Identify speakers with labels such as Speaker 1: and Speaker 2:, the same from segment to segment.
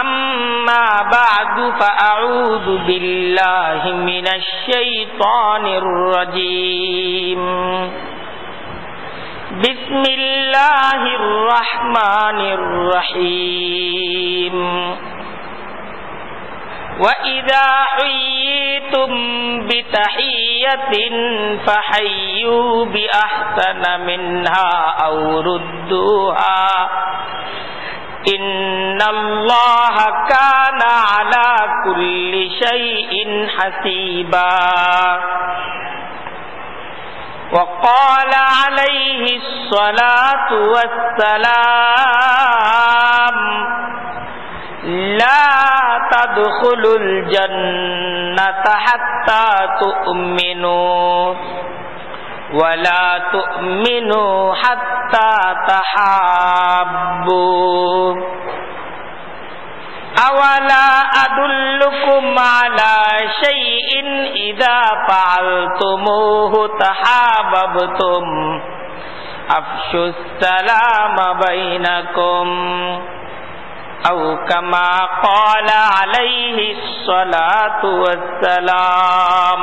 Speaker 1: أما بعد فأعوذ بالله من الشيطان الرجيم بسم الله الرحمن الرحيم وإذا حييتم بتحية فحيوا بأحسن منها أو ردوها إن الله كان على كل شيء حسيبا وقال عليه الصلاة والسلام لا تدخلوا الجنة حتى تؤمنوا ولا تؤمنوا حتى تحابوا أولا أدلكم على شيء إذا فعلتموه تحاببتم أفشوا السلام بينكم أو كما قال عليه الصلاة والسلام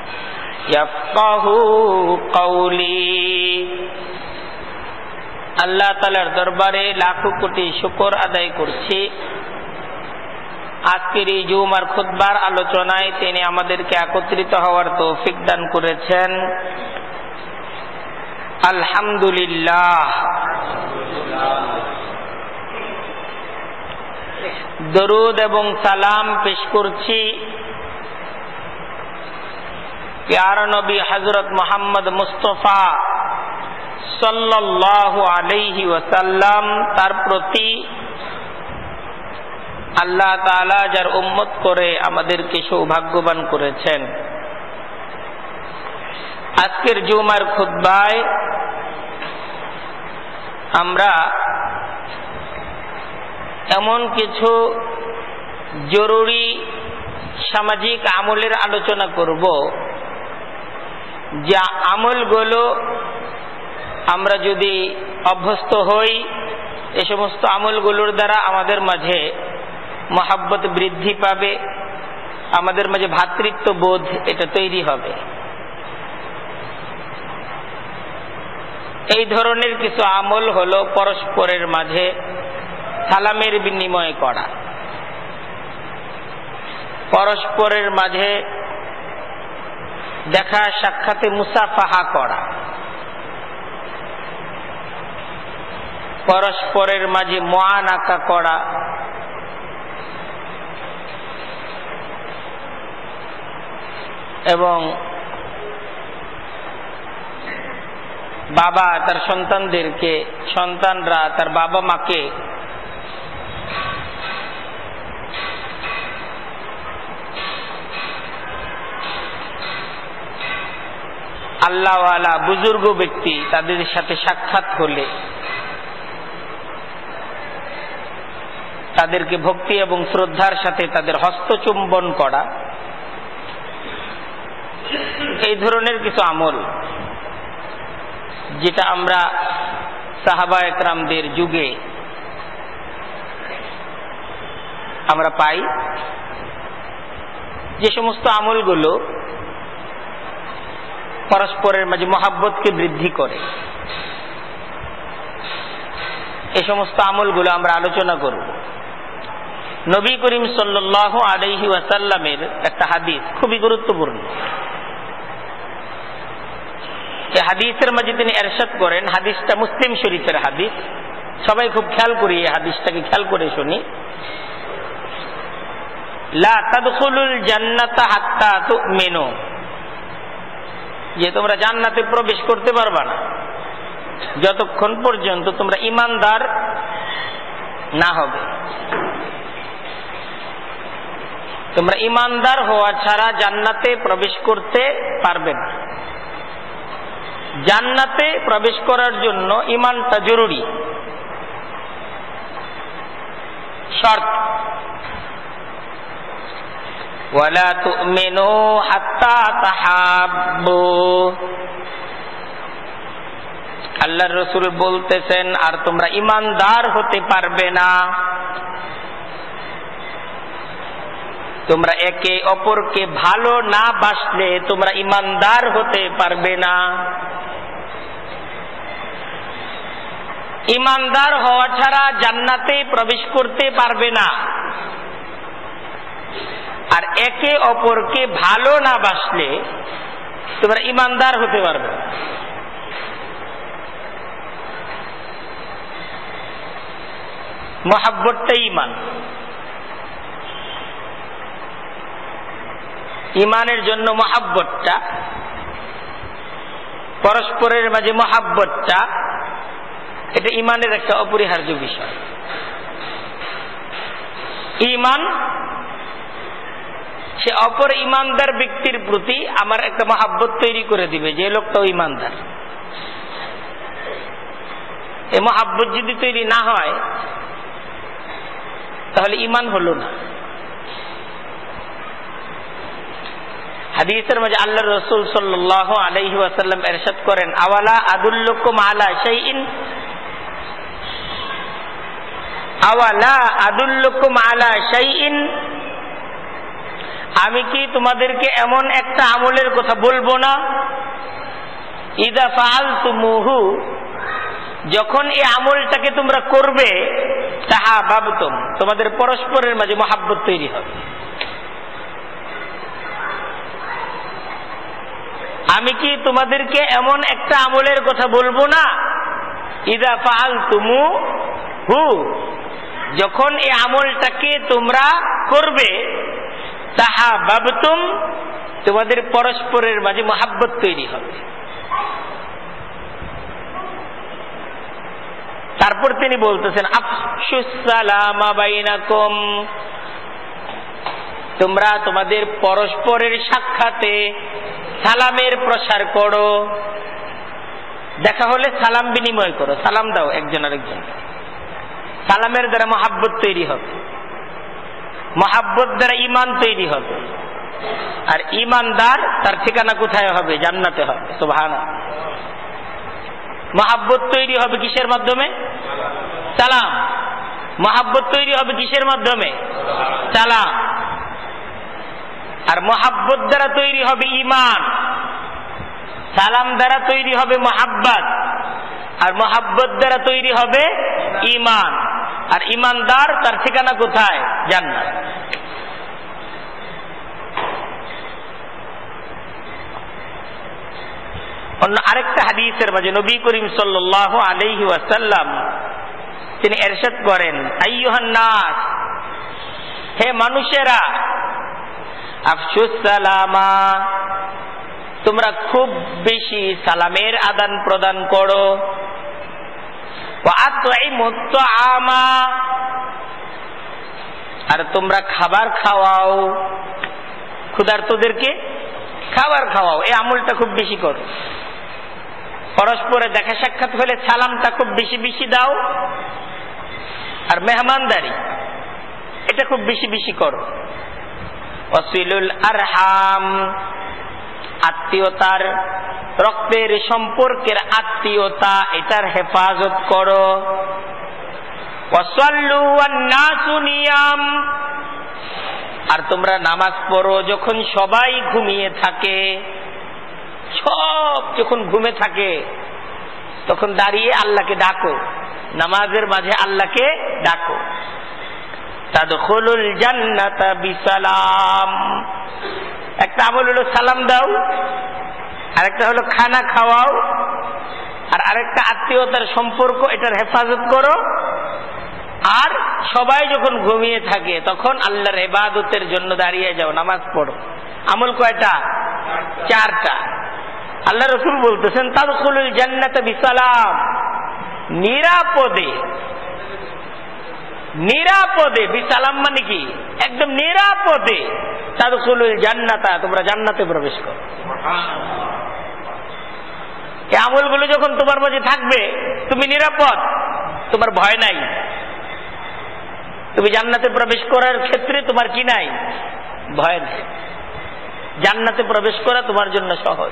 Speaker 1: আল্লাহ তালার দরবারে লাখো কোটি শুকর আদায় করছি। আজকের এই জুমার খুদ্বার আলোচনায় তিনি আমাদেরকে একত্রিত হওয়ার তৌফিক দান করেছেন। আলহামদুলিল্লাহ। দরুদ এবং সালাম পেশ করছি। প্যার নবী হজরত মোহাম্মদ মুস্তফা সাল্লাহ আলাইহি ওয়াসাল্লাম তার প্রতি আল্লাহ তালা যার উম্মত করে আমাদেরকে সৌভাগ্যবান করেছেন। আজকের জুমার খুদ্বায় আমরা এমন কিছু জরুরি সামাজিক আমলের আলোচনা করব। যে আমলগুলো আমরা যদি অভ্যস্ত হই, এ সমস্ত আমলগুলোর দ্বারা আমাদের মাঝে মহাব্বত বৃদ্ধি পাবে, আমাদের মাঝে ভ্রাতৃত্ব বোধ এটা তৈরি হবে। এই ধরনের কিছু আমল হলো পরস্পরের মাঝে সালামের বিনিময় করা। পরস্পরের মাঝে দেখা, সাক্ষাতে মুসাফাহা করা। পরস্পরের মাঝে মহান আঁকা করা। এবং বাবা তার সন্তানদেরকে, সন্তানরা তার বাবা মাকে আল্লাহওয়ালা বুজুর্গ ব্যক্তি তাদের সাথে সাক্ষাৎ হলে তাদেরকে ভক্তি এবং শ্রদ্ধার সাথে তাদের হস্তচুম্বন করা, এই ধরনের কিছু আমল যেটা আমরা সাহাবা একরামদের যুগে আমরা পাই। যে সমস্ত আমলগুলো পরস্পরের মাঝে মহাব্বতকে বৃদ্ধি করে। এ সমস্ত আমলগুলো আমরা আলোচনা করব। নবী করিম সাল্লাহ আলহি ওয়াসাল্লামের একটা হাদিস খুবই গুরুত্বপূর্ণ। হাদিসের মাঝে তিনি এরশাদ করেন, হাদিসটা মুসলিম শরীফের হাদিস। সবাই খুব খেয়াল করি এই হাদিসটাকে, খেয়াল করে শুনি। লা তাদখুলুল জান্নাতা হাত্তা তুমিনু। যে তোমরা জান্নাতে প্রবেশ করতে পারবা না। যতক্ষণ পর্যন্ত তোমরা ইমানদার না হবে। তোমরা ইমানদার হওয়া ছাড়া জান্নাতে প্রবেশ করতে পারবে না। জান্নাতে প্রবেশ করার জন্য ইমানটা জরুরি। শর্ত। ওয়ালা তুমিনু হাত্তা তাহাব্বু। আল্লাহর রসুল বলতেছেন, আর তোমরা ইমানদার হতে পারবে না। তোমরা একে অপরকে ভালো না বাসলে তোমরা ইমানদার হতে পারবে না। ইমানদার হওয়া ছাড়া জান্নাতে প্রবেশ করতে পারবে না। একে অপরকে ভালো না বাসলে তোমরা ইমানদার হতে পারবে। না মহাব্বতটাই ইমান। ইমানের জন্য মহাব্বতটা, পরস্পরের মাঝে মহাব্বতটা, এটা ইমানের একটা অপরিহার্য বিষয়। ইমান সে অপর ইমানদার ব্যক্তির প্রতি আমার একটা মহাব্বত তৈরি করে দিবে, যে লোকটাও ইমানদার। এই মহাব্বত যদি তৈরি না হয়, তাহলে ইমান হলো না। হাদিসের মাঝে আল্লাহ রসুল সাল্লাহ আলহি ওয়াসাল্লাম এরশাদ করেন, আওয়ালা আদুল্লকুম আলা শাইইন? আওয়ালা আদুল্লকুম আলা শাইইন? আমি কি তোমাদেরকে এমন একটা আমলের কথা বলব না? ইদা ফাল তুমুহু যখন এই আমলটাকে তোমরা করবে, তাহা ভাবতম, তোমাদের পরস্পরের মাঝে মহাব্বত তৈরি হবে। আমি কি তোমাদেরকে এমন একটা আমলের কথা বলব না? ইদা ফাল তুমু হু যখন এই আমলটাকে তোমরা করবে তাহা ভাবতুম তোমাদের পরস্পরের মাঝে মহাব্বত তৈরি হবে। তারপর তিনি বলতেছেন আফসুসালামাবাইনাকুম তোমরা তোমাদের পরস্পরের সাক্ষাতে সালামের প্রসার করো। দেখা হলে সালাম বিনিময় করো, সালাম দাও একজন আরেকজন সালামের দ্বারা মহাব্বত তৈরি হবে। মহাব্বত দ্বারা ইমান তৈরি হবে। আর ইমানদার তার ঠিকানা কোথায় হবে? জান্নাতে হবে। সুবহানা মহাব্বত তৈরি হবে কিসের মাধ্যমে? সালাম। মহাব্বত তৈরি হবে কিসের মাধ্যমে? সালাম। আর মহাব্বত দ্বারা তৈরি হবে ইমান সালাম দ্বারা তৈরি হবে মহাব্বত। আর মহাব্বত দ্বারা তৈরি হবে ইমান আর ইমানদার তার ঠিকানা কোথায়? জান্নাত। অন্য আরেকটা হাদিসের মাঝে নবী করিম সাল্লাহ আলহি ওয়াসাল্লাম তিনি এরশাদ করেন, আইয়ুহান্নাস, হে মানুষেরা আফসুস সালামা তোমরা খুব বেশি সালামের আদান প্রদান করো আর তোমরা খাবার খাওয়াও। ক্ষুধার্তদেরকে খাবার খাওয়াও। এই আমলটা খুব বেশি করো। পরস্পরে দেখা সাক্ষাৎ হলে সালামটা খুব বেশি বেশি দাও। আর মেহমানদারি, এটা খুব বেশি বেশি করো। অসিলুল আরহাম, আত্মীয়তার রক্তের সম্পর্কের আত্মীয়তা, এটার হেফাজত করো। আর তোমরা নামাজ পড়ো যখন সবাই ঘুমিয়ে থাকে। সব যখন ঘুমে থাকে, তখন দাঁড়িয়ে আল্লাহকে ডাকো। নামাজের মাঝে আল্লাহকে ডাকো। তাদখুলুল জান্নাতা বিসালাম। একটা আমল হলো সালাম দাও। আরেকটা হলো খানা খাওয়াও, আর আরেকটা আত্মীয়তার সম্পর্ক, এটার হেফাজত করো। আর সবাই যখন ঘুমিয়ে থাকে, তখন আল্লাহর এবাদতের জন্য দাঁড়িয়ে যাও, নামাজ পড়ো। আমল কয়টা? চারটা। আল্লাহ রসুল বলতেছেন, তাদখুলুল জান্নাত বিসালাম। নিরাপদে নিরাপদে বিসালাম মানে কি? একদম নিরাপদে তাদখুলুল জান্নাতা, তোমরা জান্নাতে প্রবেশ করো। এই আমলগুলো যখন তোমার মাঝে থাকবে, তুমি নিরাপদ, তোমার ভয় নাই। তুমি জান্নাতে প্রবেশ করার ক্ষেত্রে তোমার কি নাই? ভয় নেই। জান্নাতে প্রবেশ করা তোমার জন্য সহজ।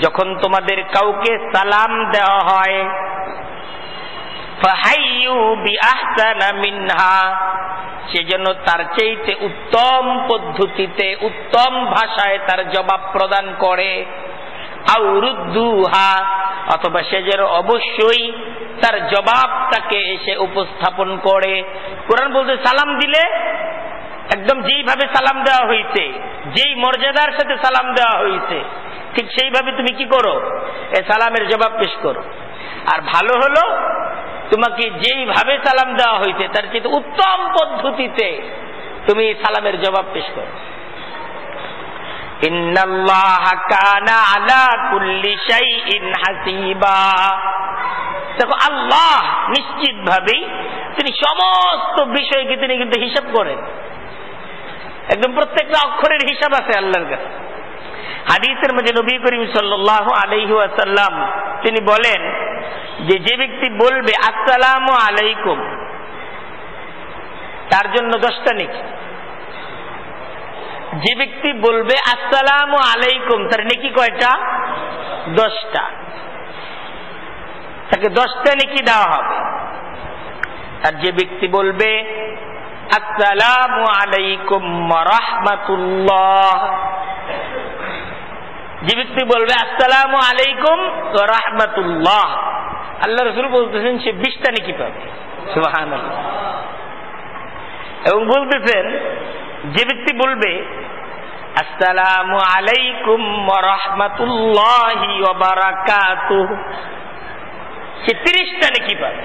Speaker 1: যখন তোমাদের কাউকে সালাম দেওয়া হয় সে যেন তার চেয়েতে উত্তম পদ্ধতিতে, উত্তম ভাষায় তার জবাব প্রদান করে। আউরুদ্দুহা, অথবা সে যেন অবশ্যই তার জবাবটাকে এসে উপস্থাপন করে। কোরআন বলতে সালাম দিলে, একদম যেইভাবে সালাম দেওয়া হয়েছে যেই মর্যাদার সাথে সালাম দেওয়া হয়েছে ঠিক সেইভাবে তুমি কি করো? এ সালামের জবাব পেশ করো। আর ভালো হলো, তোমাকে যেইভাবে সালাম দেওয়া হয়েছে তার চেয়ে উত্তম পদ্ধতিতে তুমি সালামের জবাব পেশ করো। দেখো, আল্লাহ নিশ্চিত ভাবেই তিনি সমস্ত বিষয়কে তিনি কিন্তু হিসাব করেন। একদম প্রত্যেকটা অক্ষরের হিসাব আছে আল্লাহর কাছে। হাদিসের মধ্যে নবী করিম সাল্লাহ আলহি তিনি বলেন যে যে ব্যক্তি বলবে, আসসালাম আলাইকুম, তার জন্য দশটা নেকি। যে ব্যক্তি বলবে, আসসালাম আলাইকুম তার নেকি কয়টা? দশটা। তাকে দশটা নেকি দেওয়া হবে। আর যে ব্যক্তি বলবে, আসসালাম আলাইকুম রহমাতুল্লাহ যে ব্যক্তি বলবে, আসসালাম আলাইকুম রহমাতুল্লাহ আল্লাহ রসুল বলতেছেন, সে বিশটা নাকি পাবে। সুবাহান এবং বলতেছেন যে ব্যক্তি বলবে, আসসালাম আলাইকুম রহমাতুল্লাহ সে তিরিশটা নাকি পাবে।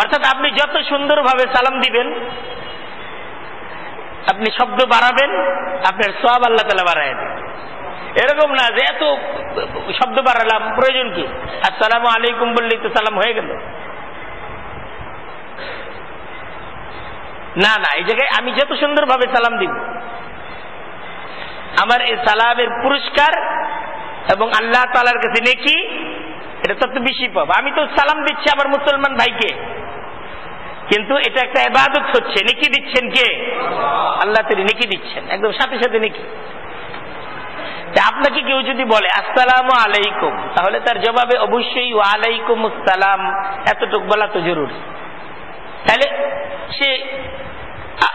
Speaker 1: অর্থাৎ আপনি যত সুন্দরভাবে সালাম দিবেন, আপনি শব্দ বাড়াবেন, আপনার সব আল্লাহ তালা বাড়ায় এরকম না যে এত শব্দ বাড়ালাম, প্রয়োজন কি? আসসালাম আলাইকুম বললেই তো সালাম হয়ে গেল। না না, এই জায়গায় আমি যত সুন্দরভাবে সালাম দিব, আমার এই সালামের পুরস্কার এবং আল্লাহ তালার কাছে নেকি, এটা তত বেশি পাবো। আমি তো সালাম দিচ্ছি আমার মুসলমান ভাইকে, কিন্তু এটা একটা এবাদত হচ্ছে। নেকি দিচ্ছেন কে? আল্লাহ তিনি নেকি দিচ্ছেন, একদম সাথে সাথে নেকি। আপনাকে কেউ যদি বলে, আসসালাম আলাইকুম, তাহলে তার জবাবে অবশ্যই ওয়ালাইকুম আসসালাম এতটুক বলা তো জরুরি। তাহলে সে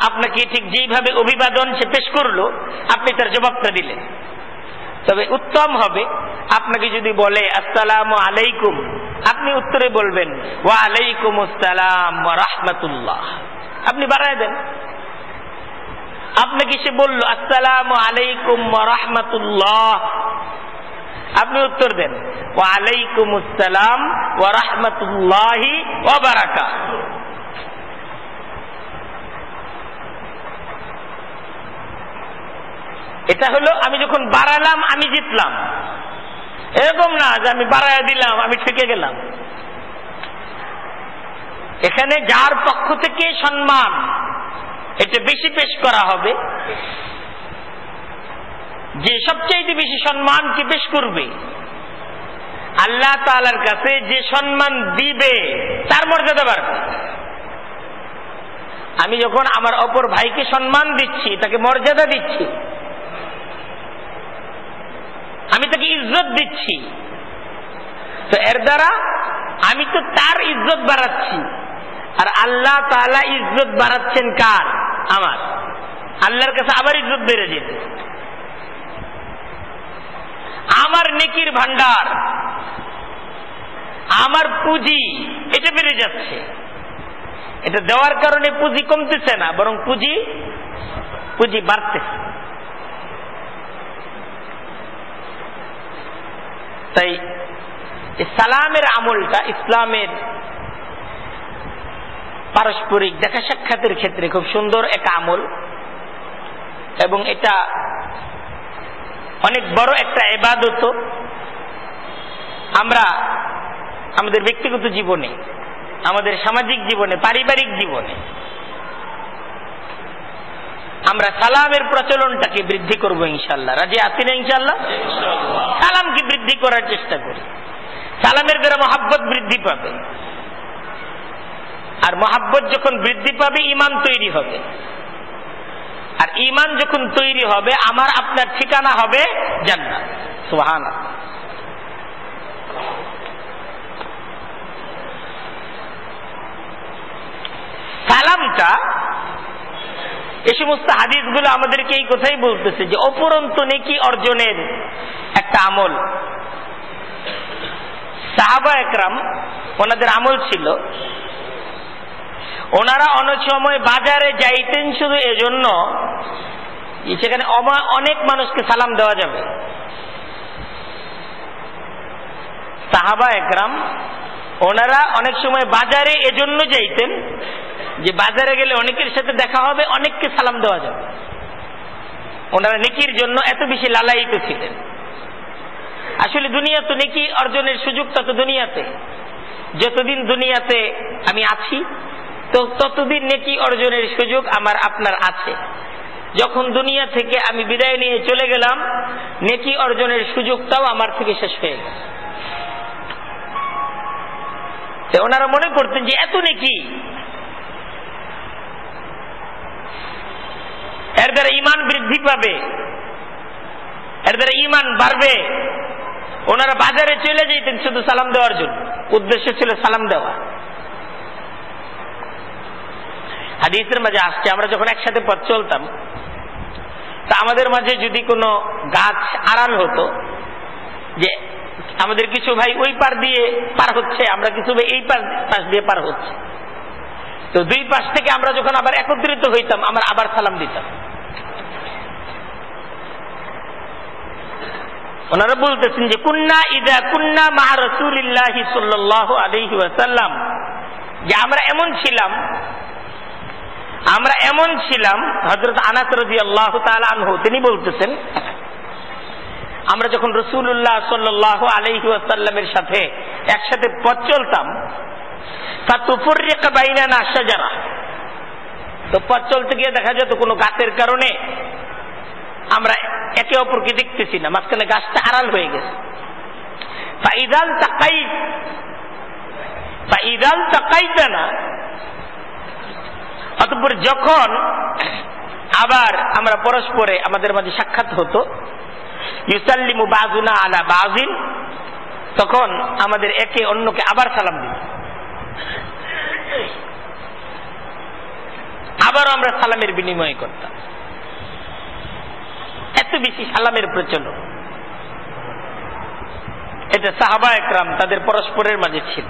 Speaker 1: আপনাকে ঠিক যেইভাবে অভিবাদন সে পেশ করল, আপনি তার জবাবটা দিলেন। তবে উত্তম হবে, আপনাকে যদি বলে, আসসালাম আলাইকুম আপনি উত্তরে বলবেন ওয়া আলাইকুম আসসালাম রাহমাতুল্লাহ আপনি বাড়ায় দেন। আপনাকে সে বলল, আসসালাম আলাইকুম রাহমাতুল্লাহ আপনি উত্তর দেন, ওয়ালাইকুম আসসালাম ওয়া রাহমাতুল্লাহি ওয়া বারাকা এটা হলো আমি যখন বাড়ালাম, আমি জিতলাম। এরকম না যে আমি বাড়াইয়া দিলাম, আমি ঠেকে গেলাম। এখানে যার পক্ষ থেকে সম্মান, এটা বেশি পেশ করা হবে। যে সবচাইতে বেশি সম্মানকে পেশ করবে? আল্লাহ তালার কাছে যে সম্মান দিবে, তার মর্যাদা বাড়বে। আমি যখন আমার অপর ভাইকে সম্মান দিচ্ছি, তাকে মর্যাদা দিচ্ছি আমি তাকে ইজ্জত দিচ্ছি। তো এর দ্বারা আমি তো তার ইজ্জত বাড়াচ্ছি। আর আল্লাহ তালা ইজ্জত বাড়াচ্ছেন কার? আমার। আল্লাহর কাছে আবার ইজ্জত বেড়ে যেতে আমার নেকির ভান্ডার আমার পুঁজি, এটা বেড়ে যাচ্ছে। এটা দেওয়ার কারণে পুঁজি কমতেছে না, বরং পুঁজি পুঁজি বাড়তেছে। তাই সালামের আমলটা ইসলামের পারস্পরিক দেখা সাক্ষাতের ক্ষেত্রে খুব সুন্দর একটা আমল এবং এটা অনেক বড় একটা এবাদত আমরা আমাদের ব্যক্তিগত জীবনে, আমাদের সামাজিক জীবনে, পারিবারিক জীবনে আমরা সালামের প্রচলনটাকে বৃদ্ধি করব ইনশাল্লাহ রাজি আছি না ইনশাল্লাহ সালামকে বৃদ্ধি করার চেষ্টা করি। সালামের দ্বারা মহাব্বত বৃদ্ধি পাবে। আর মহাব্বত যখন বৃদ্ধি পাবে ইমান তৈরি হবে। আর ইমান যখন তৈরি হবে, আমার আপনার ঠিকানা হবে জান্নাত। সুহানা সালামটা এ সমস্ত হাদিসগুলো আমাদেরকে এই কথাই বলতেছে যে অপরন্ত নেকি অর্জনের একটা আমল। সাহাবা একরাম, ওনাদের আমল ছিল, ওনারা অনেক সময় বাজারে যাইতেন শুধু এজন্য সেখানে অনেক মানুষকে সালাম দেওয়া যাবে। সাহাবা একরাম, ওনারা অনেক সময় বাজারে এজন্য যাইতেন যে বাজারে গেলে অনেকের সাথে দেখা হবে, অনেককে সালাম দেওয়া যাবে। ওনারা নেকির জন্য এত বেশি লালায়িত ছিলেন। আসলে দুনিয়া তো নেকি অর্জনের সুযোগটা তো দুনিয়াতে। যতদিন দুনিয়াতে আমি আছি, তো ততদিন নেকি অর্জনের সুযোগ আমার, আপনার আছে। যখন দুনিয়া থেকে আমি বিদায় নিয়ে চলে গেলাম, নেকি অর্জনের সুযোগটাও আমার থেকে শেষ হয়ে গেল। ওনারা মনে করতেন যে, এত নেকি এর দ্বারা ইমান বৃদ্ধি পাবে। এর দ্বারা ইমান বাড়বে। ওনারা বাজারে চলে যেতেন শুধু সালাম দেওয়ার জন্য। উদ্দেশ্য ছিল সালাম দেওয়া। হাদিসের মাঝে আসছে, আমরা যখন একসাথে পথ চলতাম, তা আমাদের মাঝে যদি কোনো গাছ আড়াল হতো, যে আমাদের কিছু ভাই ওই পার দিয়ে পার হচ্ছে, আমরা কিছু ভাই এই পার, পাশ দিয়ে পার হচ্ছে। তো দুই পাশ থেকে আমরা যখন আবার একত্রিত হইতাম, আমরা আবার সালাম দিতাম। ওনারা বলতেছেন যে, কুন্না ইদা কুন্না মা রসুলিল্লাহি সাল্লাহ আলহি ওয়াসাল্লাম। যে, আমরা এমন ছিলাম, আমরা এমন ছিলাম। হজরত আনাস রাজি আল্লাহ আনহু, তিনি বলতেছেন, আমরা যখন রসুল্লাহ সাল্লাহ আলহি ওয়াসাল্লামের সাথে একসাথে পথ চলতাম তা তুপুর রেখা বাইনা না সাজারা তো পথ চলতে গিয়ে দেখা যেত কোনো গাছের কারণে আমরা একে অপরকে দেখতেছি না, মাঝখানে গাছটা আড়াল হয়ে গেছে। ইদাল তাকাই ইদাল তাকাইতে না। অতপর যখন আবার আমরা পরস্পরে আমাদের মাঝে সাক্ষাৎ হতো, ইউসাল্লিমু বাজুনা আলা বাজিন তখন আমাদের একে অন্যকে আবার সালাম দিত। আবারও আমরা সালামের বিনিময় করতাম। এত বেশি সালামের প্রচলন। এটা সাহাবা একরাম তাদের পরস্পরের মাঝে ছিল।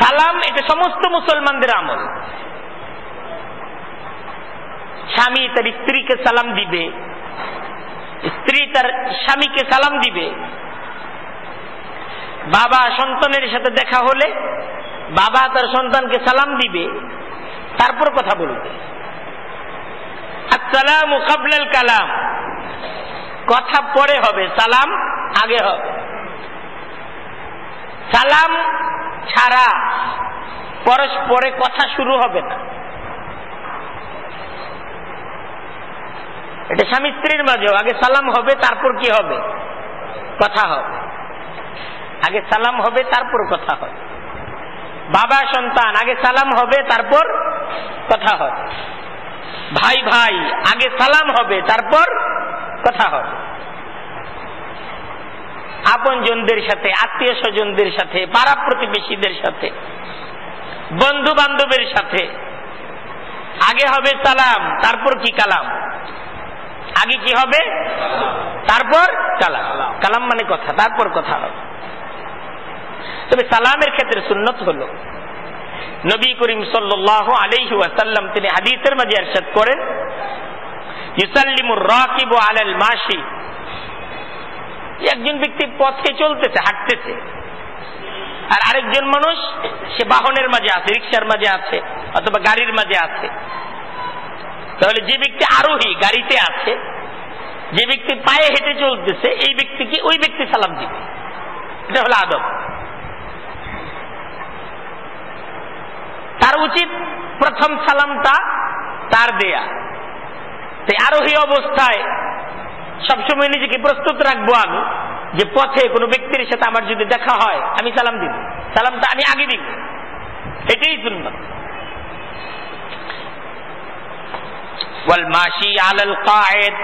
Speaker 1: সালাম এটা সমস্ত মুসলমানদের আমল। স্বামী তার স্ত্রীকে সালাম দিবে, স্ত্রী তার স্বামীকে সালাম দিবে। বাবা সন্তানের সাথে দেখা হলে বাবা তার সন্তানকে সালাম দিবে, তারপর কথা বলবে। আসসালাম কাবলাল কালাম। কথা পরে হবে, সালাম আগে হবে। সালাম ছাড়া পরস্পরে কথা শুরু হবে না। এটা স্বামী স্ত্রীর মাঝেও, আগে সালাম হবে, তারপর কি হবে? কথা হবে। আগে সালাম হবে, তারপর কথা হবে। বাবা সন্তান, আগে সালাম হবে, তারপর কথা হবে। ভাই ভাই, আগে সালাম হবে, তারপর কথা হবে। আপনজনদের সাথে আত্মীয় স্বজনদের সাথে পাড়া প্রতিবেশীদের সাথে বন্ধু বান্ধবের সাথে। আগে হবে সালাম, তারপর কি কালাম? আগে কি হবে? তারপর কালাম। কালাম মানে কথা, তারপর কথা হবে। তবে সালামের ক্ষেত্রে সুন্নত হল। নবী করিম সাল্লাহ আলাইহি ওয়াসাল্লাম তিনি হাদিসের মাঝে এরশাদ করেন, ইউসাল্লিমুর রাকিব আলাল মাসি একজন ব্যক্তি পথে চলতেছে, হাঁটতেছে। আর আরেকজন মানুষ, সে বাহনের মাঝে আছে রিক্সার মাঝে আছে, অথবা গাড়ির মাঝে আছে। তাহলে যে ব্যক্তি আরোহী গাড়িতে আছে, যে ব্যক্তি পায়ে হেঁটে চলতেছে, এই ব্যক্তিকে ওই ব্যক্তি সালাম দিবে। এটা হলো আদব। তার উচিত প্রথম সালামটা তার দেয়া। তাই আরোহী অবস্থায় সবসময় নিজেকে প্রস্তুত রাখব আমি, যে পথে কোনো ব্যক্তির সাথে আমার যদি দেখা হয়, আমি সালাম দিব। সালামটা আমি আগে দিব। এটাই শুনব মাসি আলাল কায়েদ।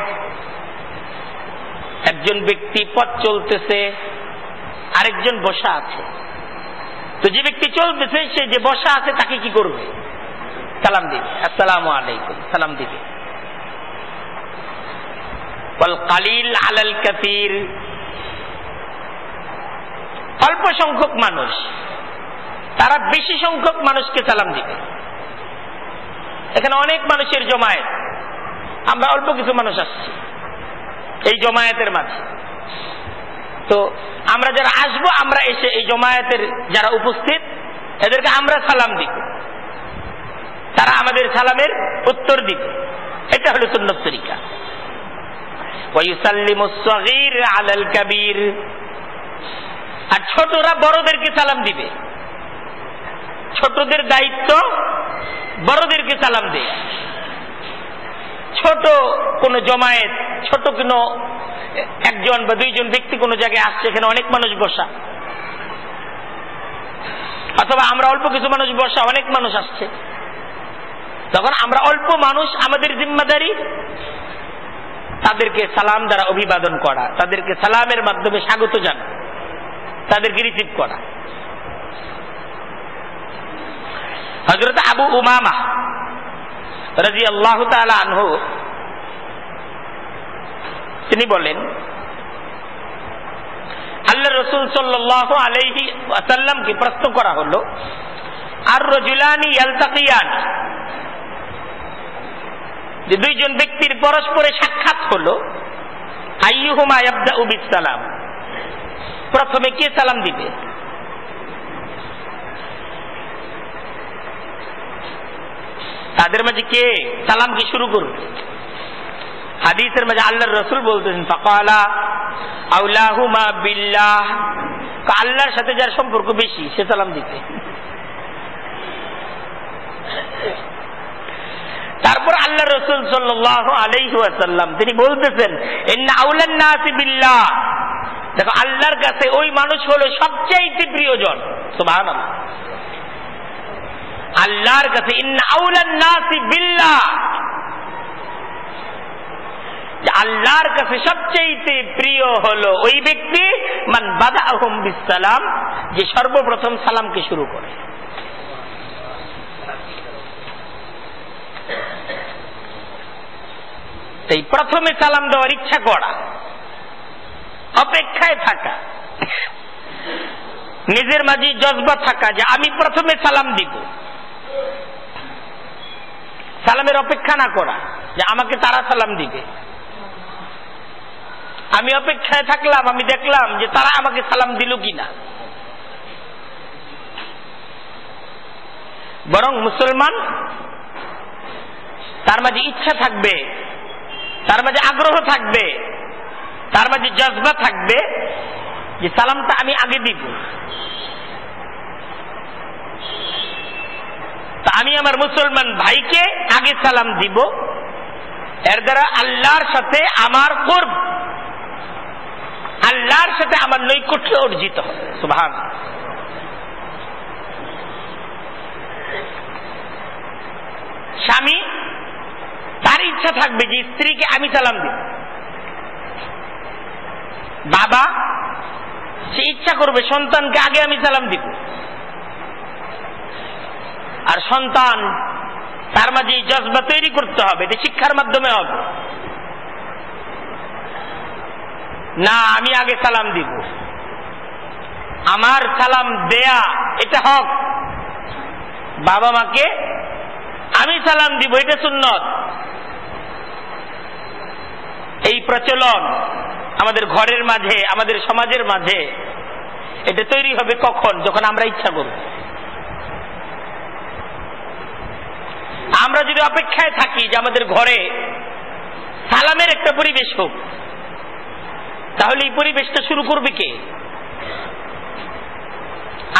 Speaker 1: একজন ব্যক্তি পথ চলতেছে, আরেকজন বসা আছে। তো যে ব্যক্তি চলতেছে সে যে বসা আছে, তাকে কি করবে? সালাম দিবে। আসসালাম আলাইকুম। সালাম দিবে। কালিল আলাল কাতির অল্প সংখ্যক মানুষ। তারা বেশি সংখ্যক মানুষকে সালাম দিবে। এখানে অনেক মানুষের জমায়েত। আমরা অল্প কিছু মানুষ আসছি। এই জমায়েতের মাঝে। তো আমরা যারা আসব, আমরা এসে এই জমায়েতের যারা উপস্থিত, এদেরকে আমরা সালাম দিব। তারা আমাদের সালামের উত্তর দিবে। এটা হলো সুন্নত তরিকা। আলাল কাবির। আর ছোটরা বড়দেরকে সালাম দিবে। ছোটদের দায়িত্ব বড়দেরকে সালাম দেয়। ছোট কোন জমায়েত, ছোট কোন একজন বা দুইজন ব্যক্তি কোন জায়গায় আসছে, এখানে অনেক মানুষ বসা। অথবা আমরা অল্প কিছু মানুষ বসা, অনেক মানুষ আসছে। তখন আমরা অল্প মানুষ, আমাদের জিম্মাদারি তাদেরকে সালাম দ্বারা অভিবাদন করা, তাদেরকে সালামের মাধ্যমে স্বাগত জানা, তাদেরকে রিসিভ করা। হজরত আবু উমামা রাজি আল্লাহ আনহু তিনি বলেন আল্লাহ রসুল সাল্লাহ আলহি আসাল্লামকে প্রশ্ন করা হলো, আর রজুলানি ইয়ালতাকিয়ান? যে দুইজন ব্যক্তির পরস্পরে সাক্ষাৎ হলো, আইয়ুহুমা ইয়াবদা উবিস সালাম প্রথমে কে সালাম দিবে? তাদের মাঝে কে সালাম কি শুরু করবে? হাদিসের মাঝে আল্লাহর রসুল বলতেছেন, ফকালা আউলাহুমা বিল্লাহ। আল্লাহর সাথে যার সম্পর্ক বেশি, সে সালাম দিতে তারপর আল্লাহ রসুল সাল্লাহ আলাইসাল্লাম তিনি বলতেছেন বিল্লাহ। দেখো, আল্লাহর কাছে ওই মানুষ হলো সবচাইতে প্রিয়জন। সুবাহ আল্লাহর কাছে বিল্লাহ। আল্লাহর কাছে সবচেয়ে প্রিয় হলো ওই ব্যক্তি, মান বাদা আহম বিসালাম যে সর্বপ্রথম সালামকে শুরু করে। এই প্রথমে সালাম দেওয়ার ইচ্ছা করা, অপেক্ষায় থাকা, নিজের মাঝে জজবা থাকা যে আমি প্রথমে সালাম দিব। সালামের অপেক্ষা না করা যে আমাকে তারা সালাম দিবে। আমি অপেক্ষায় থাকলাম, আমি দেখলাম যে তারা আমাকে সালাম দিল কিনা। বরং মুসলমান তার মাঝে ইচ্ছা থাকবে, তার মাঝে আগ্রহ থাকবে, তার মাঝে জজবা থাকবে যে সালামটা আমি আগে দিব। তা আমি আমার মুসলমান ভাইকে আগে সালাম দিব, এর দ্বারা আল্লাহর সাথে আমার করব আল্লাহর সাথে আমার নৈকট্য অর্জিত। হবে সুভান স্বামী, তার ইচ্ছা থাকবে যে স্ত্রীকে আমি সালাম দিব। বাবা, সে ইচ্ছা করবে সন্তানকে আগে আমি সালাম দিব। আর সন্তান, তার মাঝে এই জজবা তৈরি করতে হবে, এটা শিক্ষার মাধ্যমে হবে। না, আমি আগে সালাম দিব। আমার সালাম দেয়া, এটা হক। বাবা মাকে, আমি সালাম দিব, এটা সুন্নত। এই প্রচলন আমাদের ঘরের মাঝে, আমাদের সমাজের মাঝে, এটা তৈরি হবে কখন? যখন আমরা ইচ্ছা করব। আমরা যদি অপেক্ষায় থাকি যে আমাদের ঘরে সালামের একটা পরিবেশ হোক তাহলে এই পরিবেশটা শুরু করবে কে?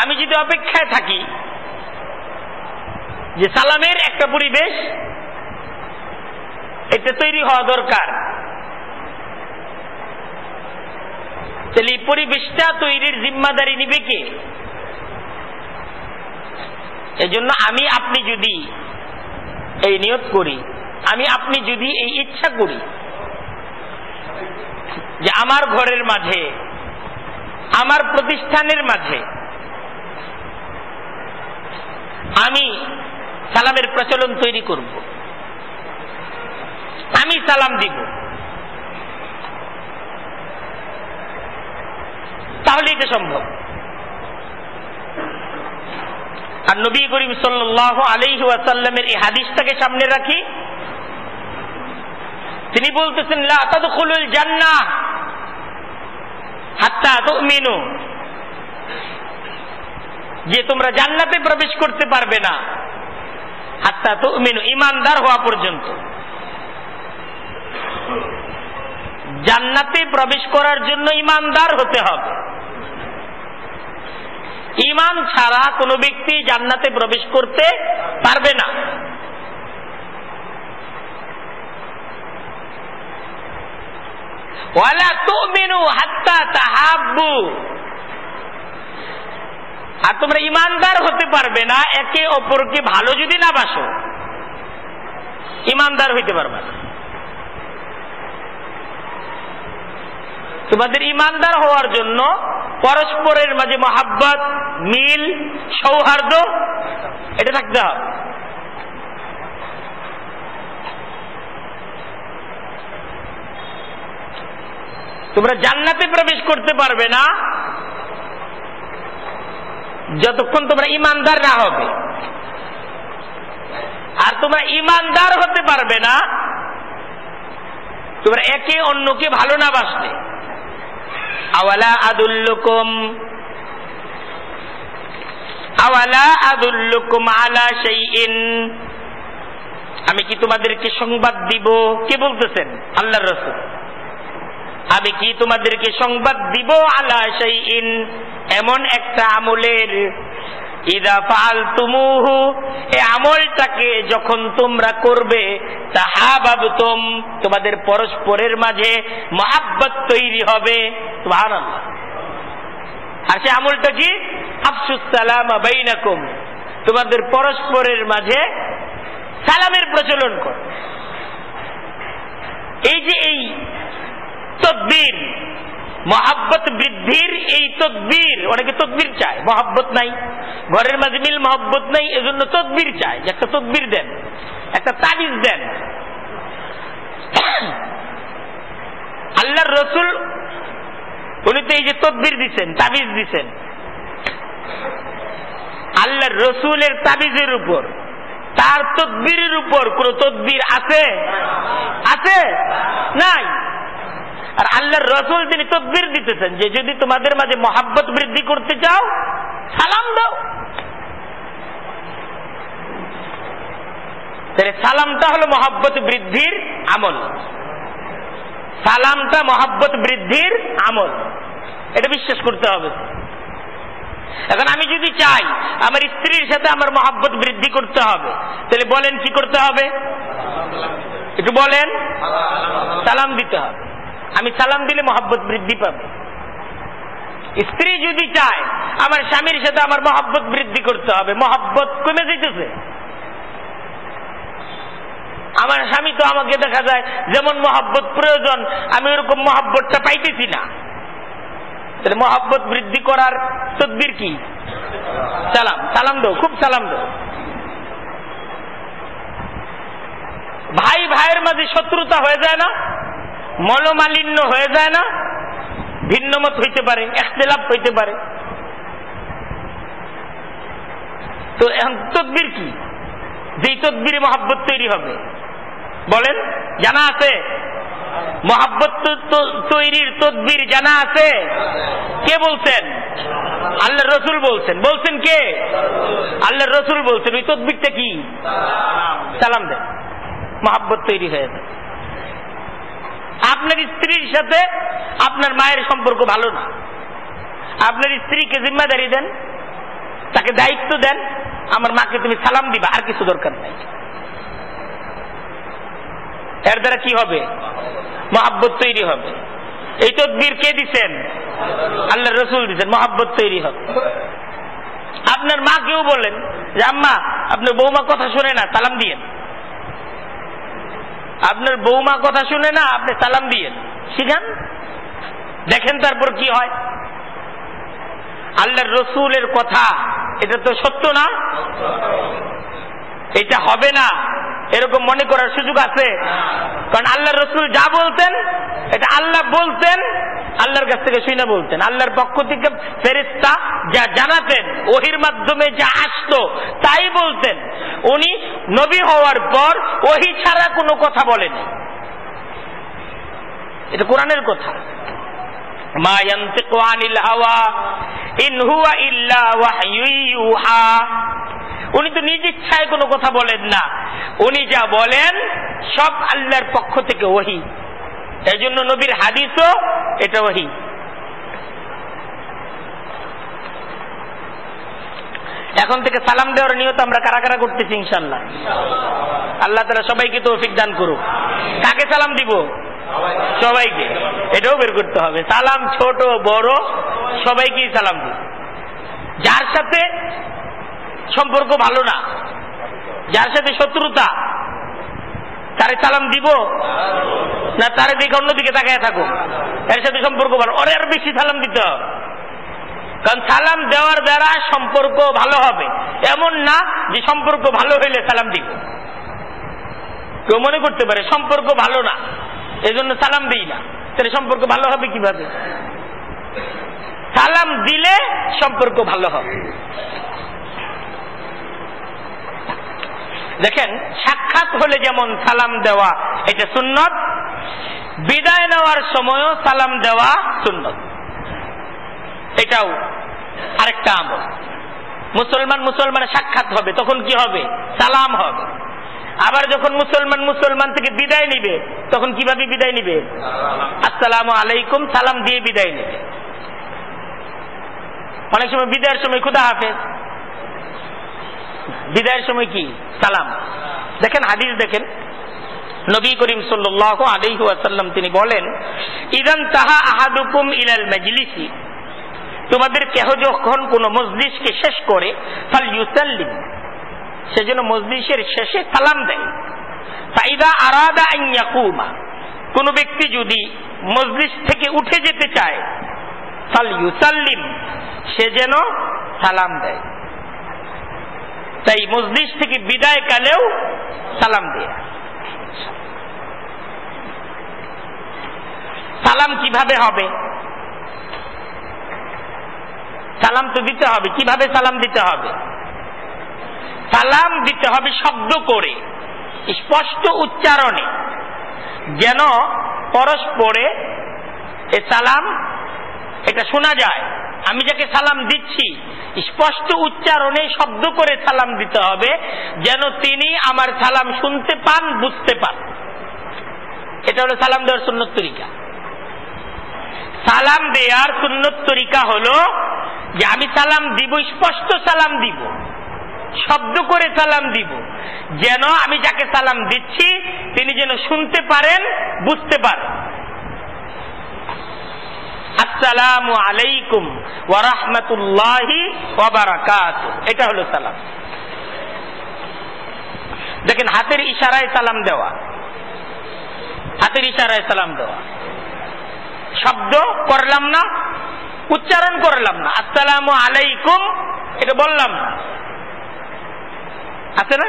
Speaker 1: আমি যদি অপেক্ষায় থাকি যে সালামের একটা পরিবেশ এটা তৈরি হওয়া দরকার, তাহলে এই পরিবেশটা তৈরির জিম্মাদারি নিবে কে? এজন্য আমি, আপনি যদি এই নিয়ত করি, আমি, আপনি যদি এই ইচ্ছা করি যে আমার ঘরের মাঝে, আমার প্রতিষ্ঠানের মাঝে আমি সালামের প্রচলন তৈরি করব। আমি সালাম দিব। তাহলে এটা সম্ভব। আর নবী করিম সাল্লাহ আলহি ওয়াসাল্লামের এই হাদিসটাকে সামনে রাখি তিনি বলতেছেন লাতাদখুলুল জান্নাহ হাত্তা তুমিনু। যে তোমরা জান্নাতে প্রবেশ করতে পারবে না। হাত্তা তুমিনু, ইমানদার হওয়া পর্যন্ত। জান্নাতে প্রবেশ করার জন্য ইমানদার হতে হবে। ইমান ছাড়া কোনো ব্যক্তি জান্নাতে প্রবেশ করতে পারবে না। আর তোমরা ইমানদার হতে পারবে না, একে অপরকে ভালো যদি না বাসো, ইমানদার হইতে পারবে না। তোমাদের ইমানদার হওয়ার জন্য পরস্পরের মাঝে মহাব্বত, মিল, সৌহার্দ্য, এটা থাকতে হবে। তোমরা জান্নাতে প্রবেশ করতে পারবে না। যতক্ষণ তোমরা ইমানদার না হবে। আর তোমরা ইমানদার হতে পারবে না, তোমরা একে অন্যকে ভালো না বাসলে আওয়ালা আদুল্লুকুম আওয়ালা আদুল্লুকুম আলা সেই শাইইন। আমি কি তোমাদেরকে সংবাদ দিব? কে বলতেছেন? আল্লাহর রাসূল। আমি কি তোমাদেরকে সংবাদ দিব আলা সেই ইন এমন একটা আমলের ইদা ফাল তুমুহু এ আমলটাকে যখন তোমরা করবে, তাহাবাবতুম, তোমাদের পরস্পরের মাঝে মহাব্বত তৈরি হবে। আর সে আমলটা কি? আফসুস সালাম বাইনাকুম, তোমাদের পরস্পরের মাঝে সালামের প্রচলন কর। এই যে এই তদ্বির। মহাব্বত বৃদ্ধির এই তদ্বির, অনেকে তদ্বির চায়, মহাব্বত নাই। ঘরের মাঝে মিল মহাব্বত নাই, এজন্য তদ্বির চায় একটা তদ্বির দেন, একটা তাবিজ দেন। আল্লাহর রসুল, উনি তো এই যে তদ্বির দিচ্ছেন তাবিজ দিচ্ছেন আল্লাহর রসুলের তাবিজের উপর, তার তদ্বিরের উপর কোন তদ্বির আছে? আছে? নাই। আর আল্লাহর রসুল তিনি তদ্বির দিতেছেন, যে যদি তোমাদের মাঝে মহাব্বত বৃদ্ধি করতে চাও, সালাম দাও। তাহলে সালামটা হলো মহাব্বত বৃদ্ধির আমল। সালামটা মহাব্বত বৃদ্ধির আমল। এটা বিশ্বাস করতে হবে। এখন আমি যদি চাই, আমার স্ত্রীর সাথে আমার মহাব্বত বৃদ্ধি করতে হবে, তাহলে বলেন কি করতে হবে? একটু বলেন। সালাম দিতে হবে। আমি সালাম দিলে মহাব্বত বৃদ্ধি পাবে। স্ত্রী যদি চায়, আমার স্বামীর সাথে আমার মহাব্বত বৃদ্ধি করতে হবে। মহাব্বত কমে যেতেছে আমার স্বামী তো আমাকে দেখা যায়, যেমন মহাব্বত প্রয়োজন, আমি ওরকম মহাব্বতটা পাইতেছি না। তাহলে মহাব্বত বৃদ্ধি করার তদ্বির কি? সালাম। সালাম দো খুব সালাম দো ভাই, ভাইয়ের মাঝে শত্রুতা হয়ে যায় না? মনোমালিন্য হয়ে যায় না, ভিন্নমত হইতে পারে একতেলাপ হইতে পারে। তো এখন তদ্বির কি? যেই তদ্বিরে মহাব্বত তৈরি হবে। বলেন, জানা আছে? মহাব্বত তৈরির তদ্বির জানা আছে? কে বলছেন? আল্লাহ রসুল বলছেন। বলছেন কে? আল্লাহ রসুল বলছেন। ওই তদ্বিরটা কি? সালাম দেন। মহাব্বত তৈরি হয়ে আপনার স্ত্রীর সাথে আপনার মায়ের সম্পর্ক ভালো না। আপনার স্ত্রীকে জিম্মাদারি দেন, তাকে দায়িত্ব দেন, আমার মাকে তুমি সালাম দিবা, আর কিছু দরকার নাই। এর দ্বারা কি হবে? মহাব্বত তৈরি হবে। এই তদ্বির কে দিচ্ছেন আল্লাহ রসুল দিচ্ছেন মহাব্বত তৈরি হবে। আপনার মা কেউ বললেন যে, আম্মা, আপনার বৌমা কথা শুনে না, সালাম দিয়েন আপনার বৌমা কথা শুনে না আপনি সালাম দিয়েন। শিখান। দেখেন তারপর কি হয়। আল্লাহর রসুলের কথা, এটা তো সত্য না? এটা হবে না। এরকম মনে করার সুযোগ আছে। কারণ আল্লাহ রসুল যা বলতেন, এটা আল্লাহ বলতেন। আল্লাহর কাছ থেকে শুনে বলতেন। আল্লাহর পক্ষ থেকে ফেরিস্তা যা জানাতেন, ওহির মাধ্যমে যা আসতো তাই বলতেন। উনি নবী হওয়ার পর ওহি ছাড়া কোনো কথা বলেনি এটা কোরআনের কথা। মা ইয়ান্তিকু হাওয়া, ইন ইল্লা ওয়াহয়ু উনি তো নিজ ইচ্ছায় কোনো কথা বলেন না। উনি যা বলেন, সব আল্লাহর পক্ষ থেকে ওহি। এই জন্য নবীর হাদিসও এটা ওহি। এখন থেকে সালাম দেওয়ার নিয়ত আমরা কারা কারা করতেছি ইনশাল্লাহ আল্লাহ তালা সবাইকে তৌফিক দান করুক। কাকে সালাম দিব? সবাইকে। এটাও বের করতে হবে। সালাম ছোট, বড়, সবাইকেই সালাম দিব যার সাথে সম্পর্ক ভালো না, যার সাথে শত্রুতা, তারে সালাম দিব? না, তারে দেখে অন্যদিকে তাকায় থাকো এর সাথে সম্পর্ক ভালো। ওরে আর বেশি সালাম দিতে হবে। কারণ সালাম দেওয়ার দ্বারা সম্পর্ক ভালো হবে। এমন না যে সম্পর্ক ভালো হইলে সালাম দিব। কেউ মনে করতে পারে, সম্পর্ক ভালো না। এজন্য সালাম দিই না। তাহলে সম্পর্ক ভালো হবে কীভাবে? সালাম দিলে সম্পর্ক ভালো হবে। দেখেন, সাক্ষাৎ হলে যেমন সালাম দেওয়া, এটা সুন্নত বিদায় নেওয়ার সময়ও সালাম দেওয়া সুন্নত। এটাও আরেকটা আমল। মুসলমান মুসলমানের সাক্ষাৎ হবে, তখন কি হবে? সালাম হবে। আবার যখন মুসলমান মুসলমান থেকে বিদায় নিবে, তখন কীভাবে বিদায় নিবে? আসসালাম আলাইকুম, সালাম দিয়ে বিদায় নিবে। অনেক সময় বিদায়ের সময় খুদা হাফেজ। বিদায়ের সময় কি? সালাম। দেখেন হাদিস দেখেন নবী করিম সাল্লাহ আলাইহু আসাল্লাম তিনি বলেন, ইদান তাহা আহাদুকুম ইলাল মজলিসি। তোমাদের কেহ যখন কোন মজলিসকে শেষ করে, ফাল ইউসাল্লিম সেজন্য মজলিসের শেষে সালাম দেয়। ফাইদা আরাদা আইয়াকুমা কোন ব্যক্তি যদি মজলিস থেকে উঠে যেতে চায়, ফাল ইউসাল্লিম, সে যেন সালাম দেয়। তাই মজলিস থেকে বিদায় কালেও সালাম দেয়া। সালাম কীভাবে হবে? সালাম তো দিতে হবে। কীভাবে সালাম দিতে হবে? সালাম দিতে হবে শব্দ করে, স্পষ্ট উচ্চারণে। যেন পরস্পরে এ সালাম, এটা শোনা যায়। আমি যাকে সালাম দিচ্ছি, স্পষ্ট উচ্চারণে শব্দ করে সালাম দিতে হবে, যেন তিনি আমার সালাম শুনতে পান, বুঝতে পান। এটা হলো সালাম দেওয়ার সুন্নত তরিকা। সালাম দেওয়ার সুন্নত তরিকা হলো যে আমি সালাম দিব, স্পষ্ট সালাম দিব, শব্দ করে সালাম দিব। যেন আমি যাকে সালাম দিচ্ছি, তিনি যেন শুনতে পারেন, বুঝতে পারেন। আসসালামু আলাইকুম ওয়া রাহমাতুল্লাহি এটা হলো সালাম। দেখেন, হাতের ইশারায় সালাম দেওয়া। হাতের ইশারায় সালাম দেওয়া। শব্দ করলাম না, উচ্চারণ করলাম না। আসসালামু আলাইকুম, এটা বললাম। না আছে না?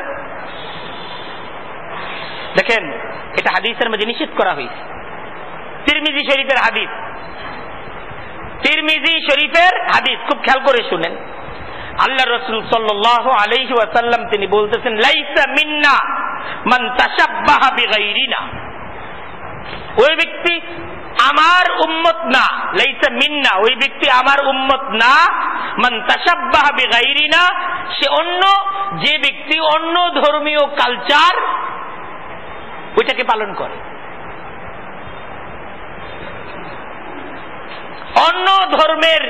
Speaker 1: দেখেন, এটা হাদিসের মধ্যে নিষেধ করা হয়েছে। তিরমিজি শরীফের হাদিস। তিরমিজি শরীফের হাদিস, খুব খেয়াল করে শুনেন। আল্লাহ রসুল সাল্লাহ আলাইহি ওয়াসাল্লাম তিনি বলতেছেন, লাইসা মিন্না মান তাসাব্বাহা বিগাইরিনা। ওই ব্যক্তি আমার উম্মত না, লাইসা মিন্না, ওই ব্যক্তি আমার উম্মত না। মান তাসাব্বাহা বিগাইরিনা, সে অন্য, যে ব্যক্তি অন্য ধর্মীয় কালচার ওইটাকে পালন করে। অন্য ধর্মের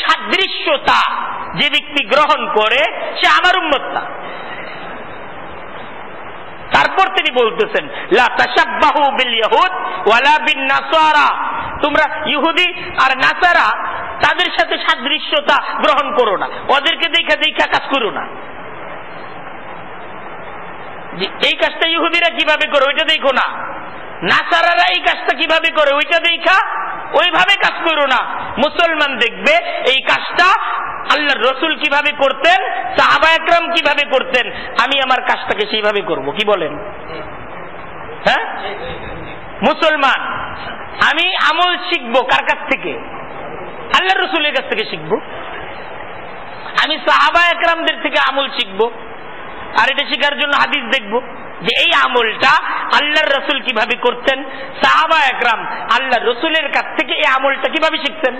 Speaker 1: সাদৃশ্যতা যে ব্যক্তি গ্রহণ করে, সে আমার উন্মত না। তারপর তিনি বলতেছেন তোমরা ইহুদি আর নাসারা, তাদের সাথে সাদৃশ্যতা গ্রহণ করো না। ওদেরকে দেখা দেখা কাজ করো না। এই কাজটা ইহুদিরা কীভাবে করো, ওইটা দেখো না। নাসারারা এই কাজটা কীভাবে করে? ওইটা দেখা, ওইভাবে কাজ করো না। মুসলমান দেখবে এই কাজটা আল্লাহ রসুল কীভাবে করতেন, সাহাবা একরাম কীভাবে করতেন, আমি আমার কাজটাকে সেইভাবে করব। কি বলেন? হ্যাঁ? মুসলমান, আমি আমল শিখব কার কাছ থেকে? আল্লাহ রসুলের কাছ থেকে শিখব। আমি সাহাবা একরামদের থেকে আমল শিখব। আর এটা শেখার জন্য হাদিস দেখব। যে এই আমলটা আল্লাহর রসুল কীভাবে করতেন? সাহাবা একরাম আল্লাহ রসুলের কাছ থেকে এই আমলটা কীভাবে শিখতেন?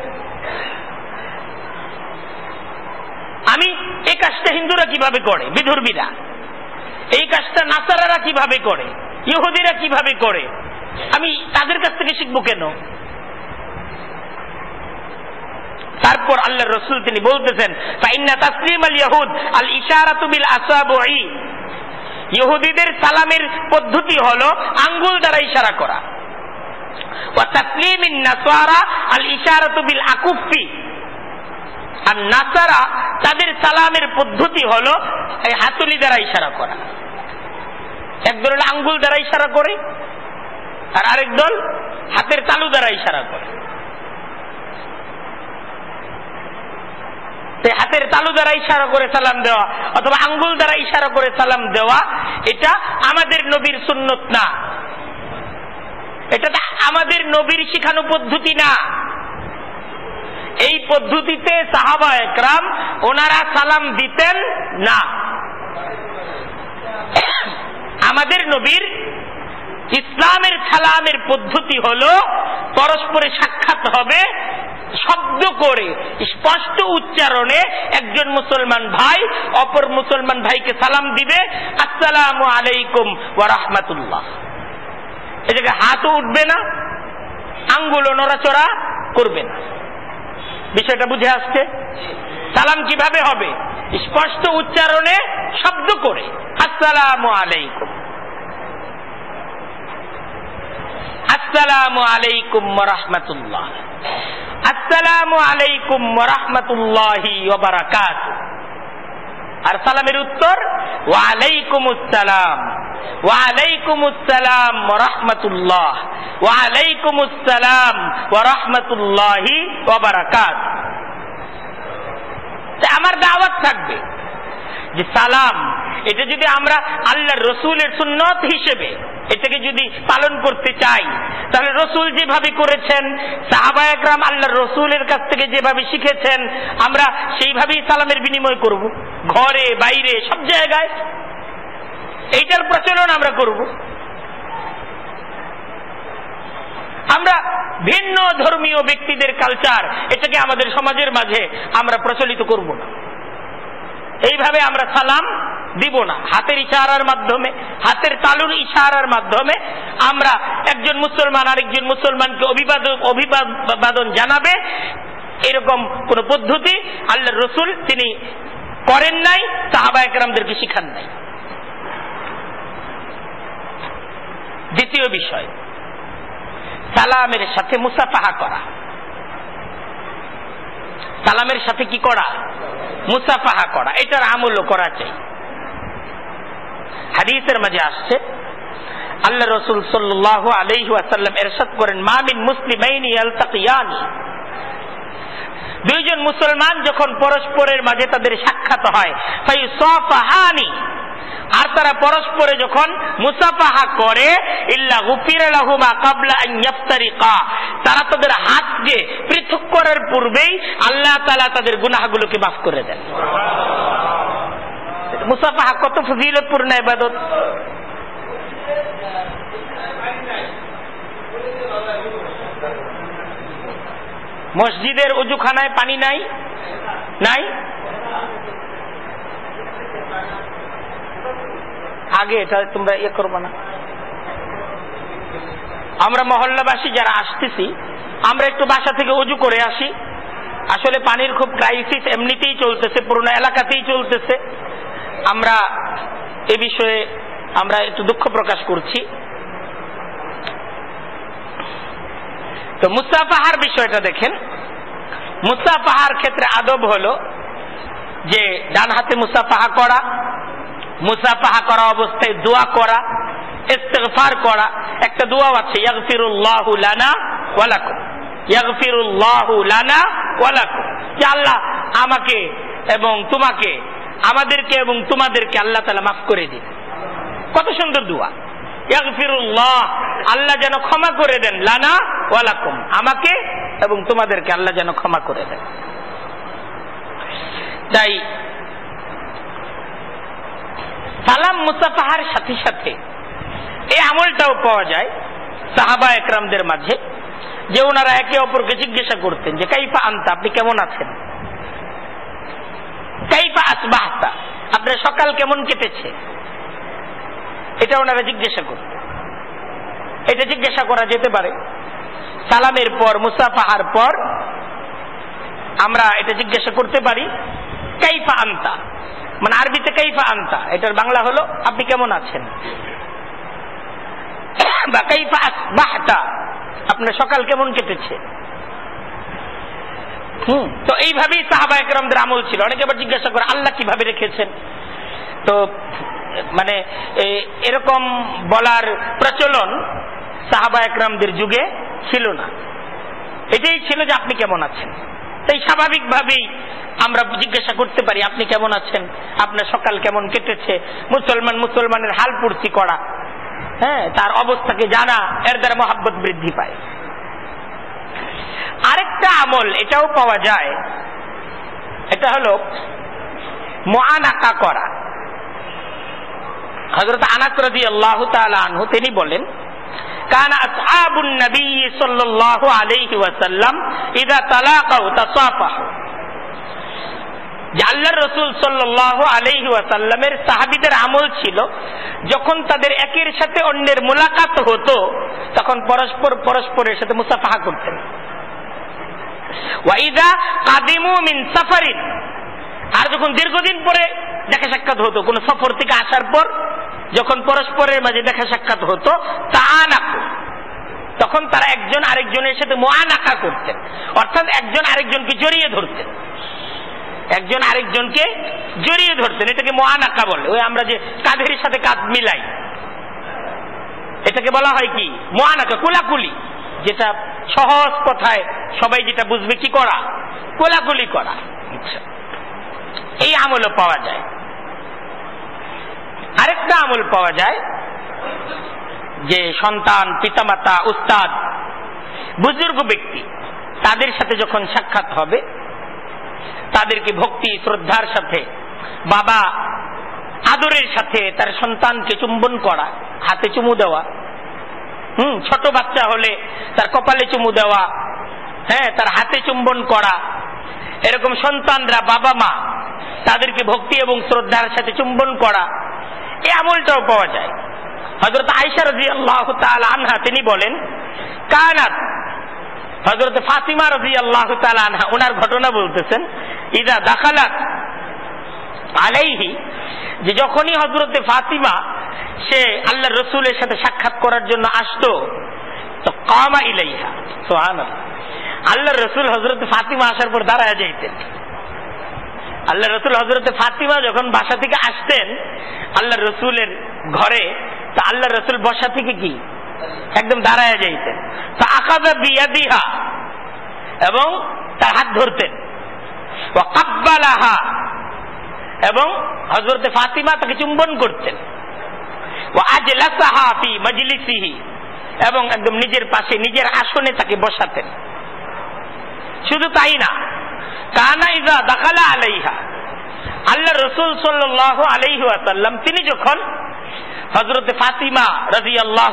Speaker 1: আমি এই কাজটা হিন্দুরা কীভাবে করে? বিধর্মীরা। এই কাজটা নাসারারা কীভাবে করে? ইহুদিরা কীভাবে করে? আমি তাদের কাছ থেকে শিখব কেন? তারপর আল্লাহ রসুল তিনি বলতেছেন তাসলিম আল ইয়াহুদ আল ইশারাতুবিল আসাবই ইহুদিদের সালামের পদ্ধতি হলো আঙ্গুল দ্বারা ইশারা করা। আর নাসারা তাদের সালামের পদ্ধতি হলো এই হাতুলি দ্বারা ইশারা করা। এক দল আঙ্গুল দ্বারা ইশারা করে, আর আরেক দল হাতের তালু দ্বারা ইশারা করে। হাতের তালু দ্বারা ইশারা করে সালাম দেওয়া অথবা আঙ্গুল দ্বারা ইশারা করে সালাম দেওয়া, এটা আমাদের নবীর সুন্নত না। এটা আমাদের নবীর শিখানো পদ্ধতি না। এই পদ্ধতিতে সাহাবা একরাম ওনারা সালাম দিতেন না। আমাদের নবীর ইসলামের সালামের পদ্ধতি হলো, পরস্পরে সাক্ষাৎ হবে শব্দ করে, স্পষ্ট উচ্চারণে একজন মুসলমান ভাই অপর মুসলমান ভাইকে সালাম দিবে, আসসালাম আলাইকুম ওয়া রাহমাতুল্লাহ। এ জায়গায় হাতও উঠবে না আঙ্গুলও নড়াচড়া করবে না। বিষয়টা বুঝে আসছে? সালাম কীভাবে হবে? স্পষ্ট উচ্চারণে শব্দ করে, আসসালাম আলাইকুম। আসসালামু আলাইকুম রহমতুল্লাহ। আসসালামু আলাইকুম রহমতুল্লাহি ওবারাকাত আর সালামের উত্তর ওয়ালাইকুম আসসালাম ওয়ালাইকুম আসসালাম রহমতুল্লাহ ওয়ালাইকুম আসসালাম রহমতুল্লাহি ওবারাকাত আমার দাওয়াত থাকবে যে সালাম, এটা যদি আমরা আল্লাহ রসুলের সুন্নত হিসেবে এটাকে যদি পালন করতে চাই, তাহলে রসুল যেভাবে করেছেন, সাহাবা একরাম আল্লাহ রসুলের কাছ থেকে যেভাবে শিখেছেন, আমরা সেইভাবেই সালামের বিনিময় করব। ঘরে, বাইরে, সব জায়গায়। এইটার প্রচলন আমরা করব। আমরা ভিন্ন ধর্মীয় ব্যক্তিদের কালচার এটাকে আমাদের সমাজের মাঝে আমরা প্রচলিত করব না। এইভাবে আমরা সালাম দিব না। হাতের ইশারার মাধ্যমে, হাতের তালুর ইশারার মাধ্যমে আমরা একজন মুসলমান আরেকজন মুসলমানকে অভিবাদন অভিবাদন জানাবে। এরকম কোন পদ্ধতি আল্লাহ রসুল তিনি করেন নাই, সাহাবা একরামদেরকে শিখান নাই। দ্বিতীয় বিষয়, সালামের সাথে মুসাফাহা করা। সালামের সাথে কি করা? মুসাফাহা করা। এটার আমলও করা চাই। হাদিসের মাঝে আসছে, আল্লাহ রসুল সাল্লাহ আলহি আসাল্লাম এরশাদ করেন মামিন আলতাকিয়ানি দুইজন মুসলমান যখন পরস্পরের মাঝে তাদের সাক্ষাৎ হয় সফাহানি আর তারা পরস্পরে যখন মুসাফাহা করে তারা তাদের হাত হাতকে পৃথক করার পূর্বেই আল্লাহ তাআলা তাদের গুনাহগুলোকে মাফ করে দেন। মুসাফাহা কত ফজিলতপূর্ণ ইবাদত। মসজিদের উজুখানায় পানি নাই? নাই? আগে এটা তোমরা ইয়ে করব না। আমরা মহল্লাবাসী যারা আসতেছি, আমরা একটু বাসা থেকে উজু করে আসি। আসলে পানির খুব ক্রাইসিস এমনিতেই চলতেছে, পুরোনো এলাকাতেই চলতেছে। আমরা এ বিষয়ে আমরা একটু দুঃখ প্রকাশ করছি। তো মুসাফাহার বিষয়টা দেখেন। মুসাফাহার ক্ষেত্রে আদব হলো যে ডান হাতে মুসাফাহা করা মুসাফাহা করা অবস্থায় দোয়া করা, ইস্তেগফার করা। একটা দোয়া আছে লানা আল্লাহ আমাকে এবং তোমাকে, আমাদেরকে এবং তোমাদেরকে আল্লাহ তাআলা মাফ করে দিন। কত সুন্দর দোয়া। আল্লাহ যেন ক্ষমা করে দেন, লানা ওয়ালাকুম আমাকে এবং তোমাদেরকে আল্লাহ যেন ক্ষমা করে দেন। তাই সালাম মুসাফাহার সাথে সাথে এই আমলটাও পাওয়া যায় সাহাবা একরামদের মাঝে, যে ওনারা একে অপরকে জিজ্ঞাসা করতেন যে, কাইফা আনতা, আপনি কেমন আছেন? কাইফা আসবাহতা, আপনার সকাল কেমন কেটেছে? এটা ওনারা জিজ্ঞাসা করতেন এটা জিজ্ঞাসা করা যেতে পারে। সালামের পর, মুসাফাহার পর আমরা এটা জিজ্ঞাসা করতে পারি, কাইফা আনতা? মানে আরবিতে কাইফা আনতা? এটার বাংলা হলো, আপনি কেমন আছেন? বা কাইফা বাহতা আপনার সকাল কেমন কেটেছে? হুম। তো এইভাবেই সাহাবা একরমদের আমল ছিল। অনেকে আবার জিজ্ঞাসা করে, আল্লাহ কীভাবে রেখেছেন? তো মানে এরকম বলার প্রচলন সাহাবা একরামদের যুগে ছিল না। এটাই ছিল যে আপনি কেমন আছেন? তাই স্বাভাবিকভাবেই আমরা জিজ্ঞাসা করতে পারি, আপনি কেমন আছেন? আপনার সকাল কেমন কেটেছে? মুসলমান মুসলমানের হাল পূর্তি করা হ্যাঁ তার অবস্থাকে জানা, এর দ্বারা মহাব্বত বৃদ্ধি পায়। আরেকটা আমল, এটাও পাওয়া যায়। এটা হলো মহানাকা করা। হজরত আনাস রাজি আল্লাহ আনহু তিনি বলেন كان أصحاب النبي صلى الله عليه وسلم إذا تلاقوا تصافحوا যে আল্লাহ রসুল সাল্লাহ আলহি ওয়াসাল্লামের সাহাবিদের আমল ছিল যখন তাদের একের সাথে অন্যের মোলাকাত হতো তখন পরস্পর পরস্পরের সাথে মুসাফাহা করতেন ওয়াইদা কাদিমু মিন সাফারিন আর যখন দীর্ঘদিন পরে দেখা সাক্ষাৎ হতো, কোন সফর থেকে আসার পর যখন পরস্পরের মাঝে দেখা সাক্ষাৎ হতো তা আনাকু তখন তারা একজন আরেকজনের সাথে মোয়ানাকা করতেন। অর্থাৎ একজন আরেকজনকে জড়িয়ে ধরতেন। একজন আরেকজনকে জড়িয়ে ধরতেন। এটাকে মহানাকা বলে। ওই আমরা যে কাঁধের সাথে কাঁধ মিলাই। এটাকে বলা হয় কি? মহানাকা কোলাকুলি। যেটা সহজ কথায় সবাই যেটা বুঝবে কি করা? কোলাকুলি করা। এই আমলও পাওয়া যায়। আরেকটা আমল পাওয়া যায় যে সন্তান, পিতামাতা, উস্তাদ, বুজুর্গ ব্যক্তি তাদের সাথে যখন সাক্ষাৎ হবে, তাদেরকে ভক্তি, শ্রদ্ধার সাথে, বাবা আদরের সাথে তার সন্তানকে চুম্বন করা, হাতে চুমু দেওয়া, হুম, ছোট বাচ্চা হলে তার কপালে চুমু দেওয়া হ্যাঁ তার হাতে চুম্বন করা, এরকম সন্তানরা বাবা মা তাদেরকে ভক্তি এবং শ্রদ্ধার সাথে চুম্বন করা, এই আমলটাও পাওয়া যায়। হজরত আইসা রাজি আল্লাহ আনহা, তিনি বলেন, কানাত হজরত ফাতিমা রাজি আল্লাহ আনহা ওনার ঘটনা বলতেছেন ইদা দাখালাত আলাইহি যে যখনই হজরতে ফাতিমা সে আল্লাহ রসুলের সাথে সাক্ষাৎ করার জন্য আসতো, তো কামা ইলাইহা সোহান আল্লাহ রসুল হজরত ফাতিমা আসার পর দাঁড়ায় যাইতেন। আল্লাহ রসুল হজরতে ফাতিমা যখন বাসা থেকে আসতেন আল্লাহ রসুলের ঘরে, তা আল্লাহ রসুল বসা থেকে কি? একদম দাঁড়ায় যাইতেন। তা আকাদা বিয়া দিহা এবং তার হাত ধরতেন। এবং হজরতে ফাতিমা তাকে চুম্বন করতেন। ও আজ লাসাহাফি মজলিসিহি, এবং একদম নিজের পাশে, নিজের আসনে তাকে বসাতেন। শুধু তাই না কানা ইজা দাখালা আলাইহা। আল্লাহ রসুল সাল্লাহ আলাইহি আসাল্লাম তিনি যখন হজরতে ফাতিমা রাজি আল্লাহ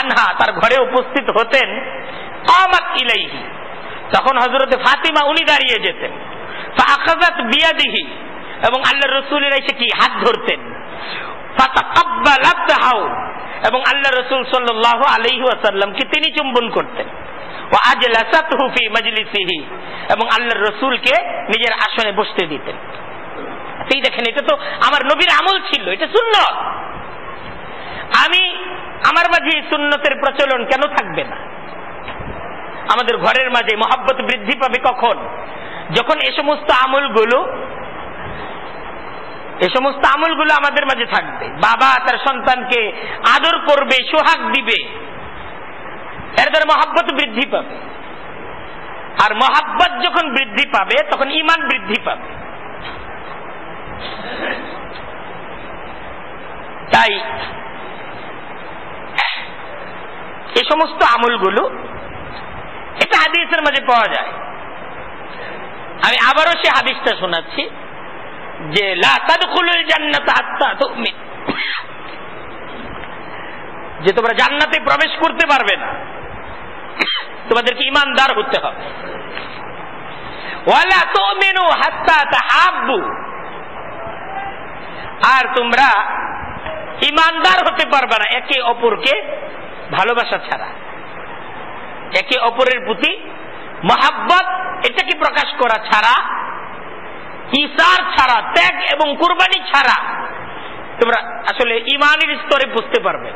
Speaker 1: আনহা তার ঘরে উপস্থিত হতেন, কামাত ইলাইহি, তখন হজরতে ফাতিমা উনি দাঁড়িয়ে যেতেন। আখাজাত বিয়াদিহি, এবং আল্লাহ রসুলের এসে কি হাত ধরতেন। এবং আল্লাহ রসুল সাল্লাহ আলহি আসাল্লামকে তিনি চুম্বন করতেন। এবং আল্লাহ রসুলকে নিজের আসনে বসতে দিতেন। এই দেখেন, এটা তো আমার নবীর আমল ছিল, এটা শূন্য আমি, আমার মাঝে এই সুন্নতের প্রচলন কেন থাকবে না? আমাদের ঘরের মাঝে মহাব্বত বৃদ্ধি পাবে কখন? যখন এ সমস্ত আমলগুলো, এ সমস্ত আমলগুলো আমাদের মাঝে থাকবে। বাবা তার সন্তানকে আদর করবে, সোহাগ দিবে। এর দ্বারা মহাব্বত বৃদ্ধি পাবে। আর মহাব্বত যখন বৃদ্ধি পাবে, তখন ইমান বৃদ্ধি পাবে। তাই এ সমস্ত আমলগুলো এটা হাদিসের মাঝে পাওয়া যায়। আমি আবারও সে হাদিসটা শোনাচ্ছি যে যে তোমরা জান্নাতে প্রবেশ করতে পারবে না। তোমাদেরকে ইমানদার হতে হবে। ওয়ালা তুমিনু হাত্তা তাহাব্বু। আর তোমরা ইমানদার হতে পারবে না একে অপরকে ভালোবাসা ছাড়া। একে অপরের প্রতি মহাব্বত এটাকে প্রকাশ করা ছাড়া ইসার ছাড়া, ত্যাগ এবং কুরবানি ছাড়া তোমরা আসলে ইমানের স্তরে বুঝতে পারবে।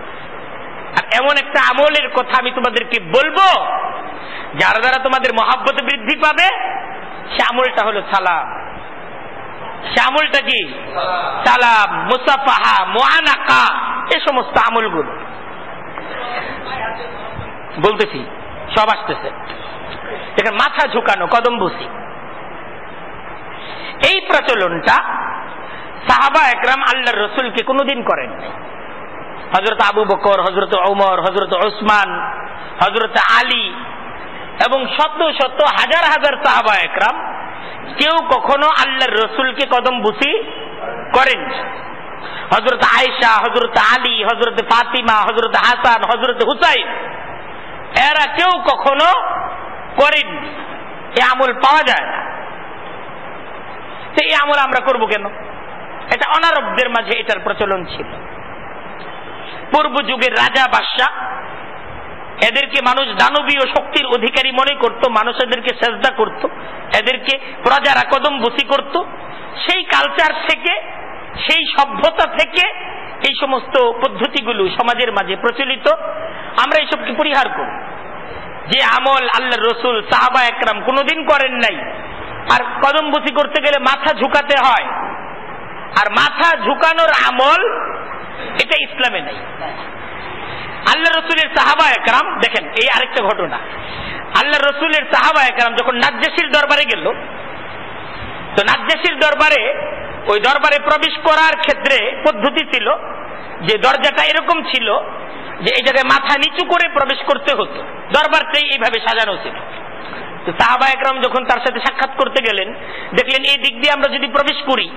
Speaker 1: আর এমন একটা আমলের কথা আমি তোমাদেরকে বলব, যার দ্বারা তোমাদের মহাব্বত বৃদ্ধি পাবে। সে আমলটা হলো সালাম। সে কি? সালাম, মুসাফাহা মোয়ানাকা এ সমস্ত আমলগুলো। বলতেছি, সব আসতেছে। এখানে মাথা ঝুঁকানো, কদম বসি। এই প্রচলনটা সাহাবা একরাম আল্লাহর রসুলকে কোনোদিন করেন নাই হজরত আবু বকর হজরত ওমর হজরত ওসমান হজরত আলী এবং শত শত হাজার হাজার সাহাবা একরাম কেউ কখনো আল্লাহর রসুলকে কদম বুসি করেন হজরত আয়সা হজরত আলী হজরত ফাতিমা হজরত হাসান হজরত হুসাইন এরা কেউ কখনো করেননি এ আমল পাওয়া যায় না। এই আমল আমরা করব কেন? এটা অনারবদের মাঝে এটার প্রচলন ছিল। পূর্ব যুগের রাজা বাদশাহ। এদেরকে মানুষ দানবীয় শক্তির অধিকারী মনে করত, মানুষ এদেরকে চেষ্টা করত, এদেরকে প্রজারা কদম বসি করত। সেই কালচার থেকে, সেই সভ্যতা থেকে এই সমস্ত পদ্ধতিগুলো সমাজের মাঝে প্রচলিত। আমরা এইসবকে পরিহার করি। যে আমল আল্লাহ রসুল, সাহাবা একরাম কোনোদিন করেন নাই। আর কদম বসি করতে গেলে মাথা ঝুঁকাতে হয়। আর মাথা ঝুঁকানোর আমল এটা ইসলামে নেই। আল্লাহ রসুলের সাহাবা একরাম দেখেন, এই আরেকটা ঘটনা। আল্লাহ রসুলের সাহাবা একরাম যখন নাজ্জাসির দরবারে গেল, তো নাজ্জাসির দরবারে, ওই দরবারে প্রবেশ করার ক্ষেত্রে পদ্ধতি ছিল যে দরজাটা এরকম ছিল যে এই জায়গায় মাথা নিচু করে প্রবেশ করতে হতো। দরবারটাই এইভাবে সাজানো ছিল। তো সাহাবা একরাম যখন তার সাথে সাক্ষাৎ করতে গেলেন, দেখলেন এই দিক দিয়ে আমরা যদি প্রবেশ করি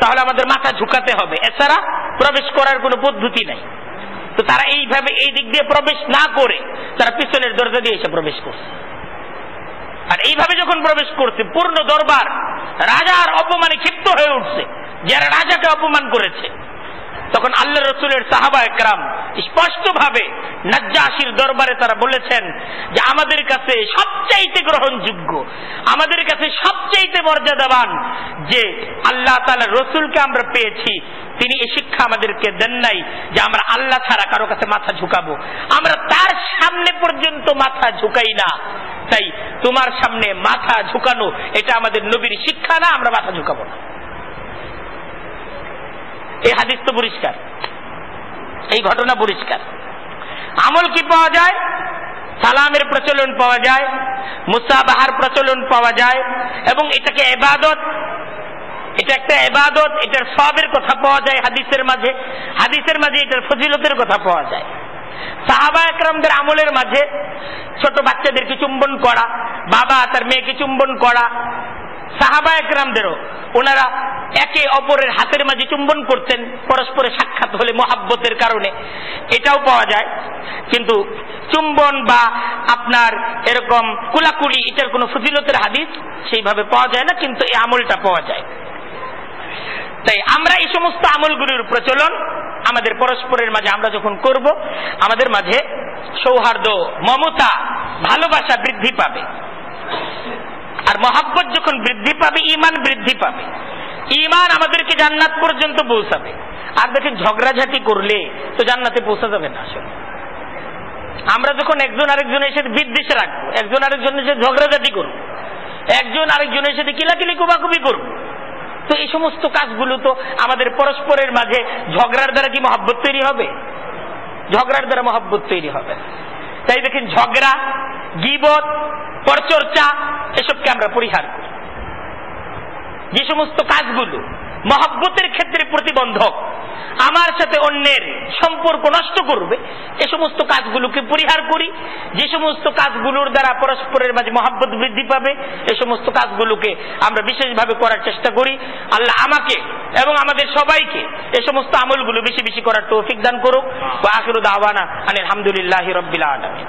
Speaker 1: তাহলে আমাদের মাথা ঝুঁকাতে হবে। এছাড়া প্রবেশ করার কোনো পদ্ধতি নাই। তো তারা এইভাবে এই দিক দিয়ে প্রবেশ না করে তারা পিছনের দরজা দিয়ে এসে প্রবেশ করছে। আর এইভাবে যখন প্রবেশ করছে, পূর্ণ দরবার রাজার অপমানে ক্ষিপ্ত হয়ে উঠছে। যারা রাজাকে অপমান করেছে তখন আল্লাহ রসুলের সাহাবা একরাম স্পষ্টভাবে নাজ্জাসির দরবারে তারা বলেছেন যে আমাদের কাছে সবচাইতে গ্রহণযোগ্য, আমাদের কাছে সবচাইতে মর্যাদাবান যে আল্লাহ তালা রসুলকে আমরা পেয়েছি, তিনি এই শিক্ষা আমাদেরকে দেন নাই যে আমরা আল্লাহ ছাড়া কারও কাছে মাথা ঝুঁকাবো। আমরা তার সামনে পর্যন্ত মাথা ঝুঁকাই না। তাই তোমার সামনে মাথা ঝুঁকানো, এটা আমাদের নবীর শিক্ষা না, আমরা মাথা ঝুঁকাবো না। এই হাদিস তো পরিষ্কার। এই ঘটনা পরিষ্কার। আমল কি পাওয়া যায়? সালামের প্রচলন পাওয়া যায়, মুসাবাহার প্রচলন পাওয়া যায়, এবং এটাকে এবাদত, এটা একটা এবাদত, এটার সবের কথা পাওয়া যায় হাদিসের মাঝে হাদিসের মাঝে এটার ফজিলতের কথা পাওয়া যায়। সাহাবা একরামদের আমলের মাঝে ছোট বাচ্চাদেরকে চুম্বন করা, বাবা তার মেয়েকে চুম্বন করা সাহাবা একরামদেরও ওনারা একে অপরের হাতের মাঝে চুম্বন করতেন, পরস্পরের সাক্ষাৎ হলে মহাব্বতের কারণে। এটাও পাওয়া যায়। কিন্তু চুম্বন বা আপনার এরকম কুলাকুলি, এটার কোনো ফজিলতের হাদিস সেইভাবে পাওয়া যায় না, কিন্তু এই আমলটা পাওয়া যায়। তাই আমরা এই সমস্ত আমলগুলির প্রচলন আমাদের পরস্পরের মাঝে আমরা যখন করব, আমাদের মাঝে সৌহার্দ্য, মমতা, ভালোবাসা বৃদ্ধি পাবে। আর মহাব্বত যখন বৃদ্ধি পাবে ইমান বৃদ্ধি পাবে। ইমান আমাদেরকে জান্নাত পর্যন্ত পৌঁছাবে। আর দেখেন ঝগড়াঝাটি করলে তো জান্নাতে পৌঁছা যাবে না আসলে। আমরা যখন একজন আরেকজনের সাথে বিদ্বেষে রাখব, একজন আরেকজনের সাথে ঝগড়াঝাটি করব, একজন আরেকজনের সাথে কিলাকিলি কুবাকুবি করব, তো এই সমস্ত কাজগুলো তো আমাদের পরস্পরের মাঝে ঝগড়ার দ্বারা কি মহাব্বত তৈরি হবে? ঝগড়ার দ্বারা মহাব্বত তৈরি হবে তাই দেখেন ঝগড়া, গিবত, পরচর্চা, এসবকে আমরা পরিহার করি। যে সমস্ত কাজগুলো মহাব্বতের ক্ষেত্রে প্রতিবন্ধক আমার সাথে অন্যের সম্পর্ক নষ্ট করবে। এ সমস্ত কাজগুলোকে পরিহার করি। যে সমস্ত কাজগুলোর দ্বারা পরস্পরের মাঝে মহাব্বত বৃদ্ধি পাবে, এ সমস্ত কাজগুলোকে আমরা বিশেষভাবে করার চেষ্টা করি। আল্লাহ আমাকে এবং আমাদের সবাইকে এ সমস্ত আমলগুলো বেশি বেশি করার তৌফিক দান করুক। বা আখিরুদ আহ্বানা আলহামদুলিল্লাহ রবিল্লা আলমী